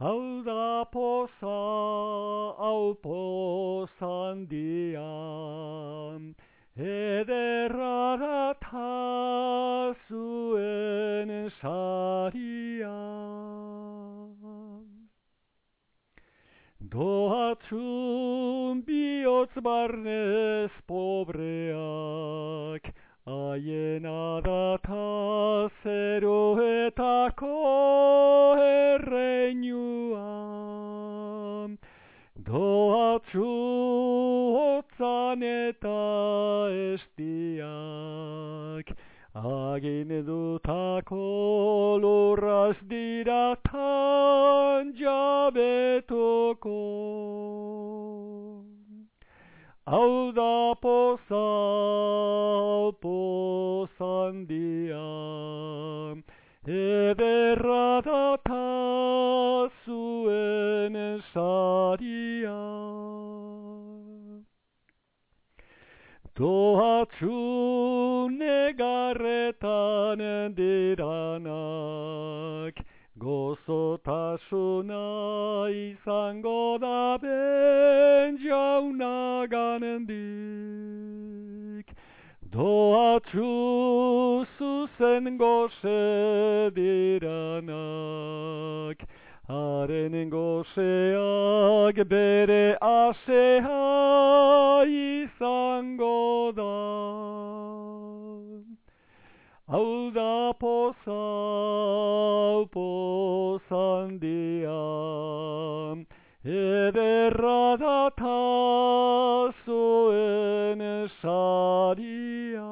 Hau da poza, hau poza handian, ederra da ta zuen sarian. Doatzun bihotz barnez pobreak, aiena da ta zeroetako Doatzu hotzan eta estiak, agin dutako lurraz dira tan jabetoko. Hau da poza, pozandia, ederra da Doatzu negarretan diranak, gozotasuna izango da ben jauna ganendik. Doatzu zuzen goze diranak, Haren gozeak bere asea izango da. Hau da poza, hau pozan dia, ederra zuen esaria.